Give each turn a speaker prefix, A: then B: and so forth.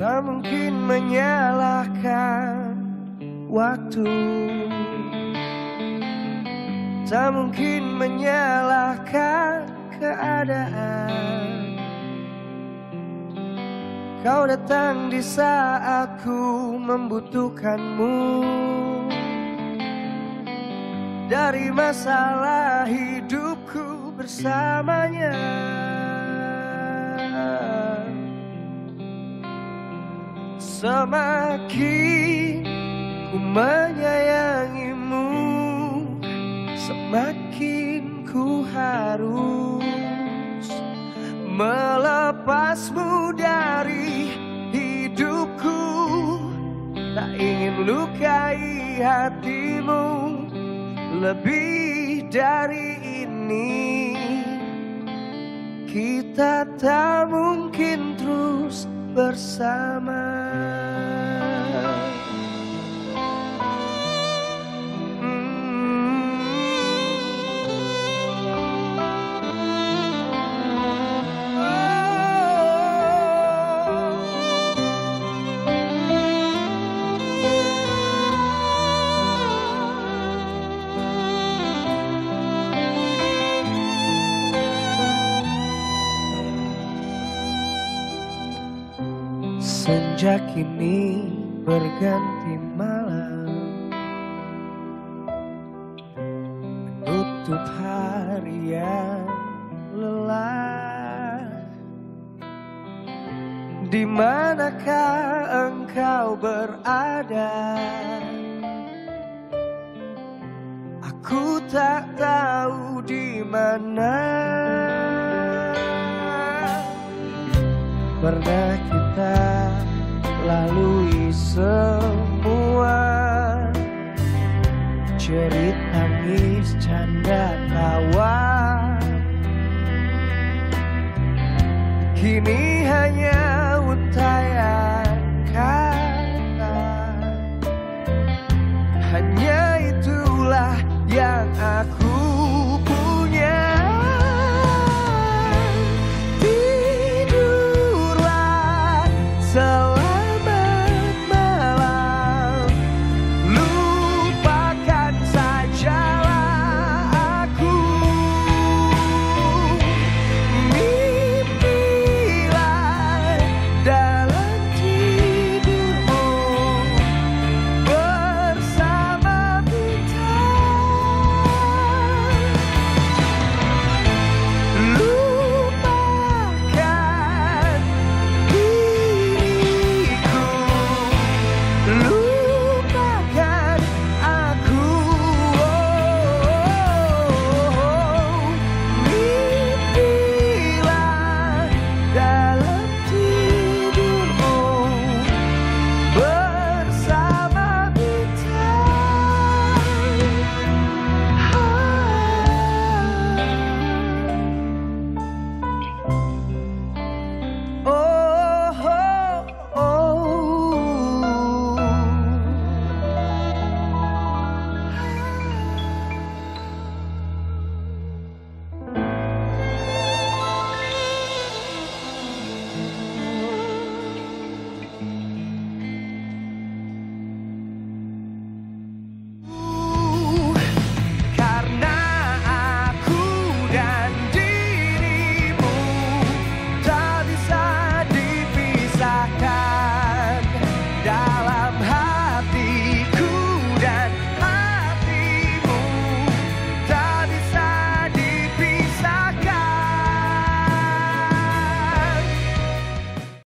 A: Tak mungkin menyalahkan waktu. Tak mungkin menyalahkan keadaan. Kau datang di saat ku membutuhkanmu. Dari masalah hidupku bersamanya Semakin ku menyayangimu Semakin ku harus Melepasmu dari hidupku. Tak ingin lukai hatimu Lebih dari ini. Kita tak mungkin terus bersama Senja kini berganti malam. Menutup hari yang lelah. Di manakah engkau berada? Aku tak tahu di mana. Pernah kita Kini hanya untayan kata Hanya itulah yang aku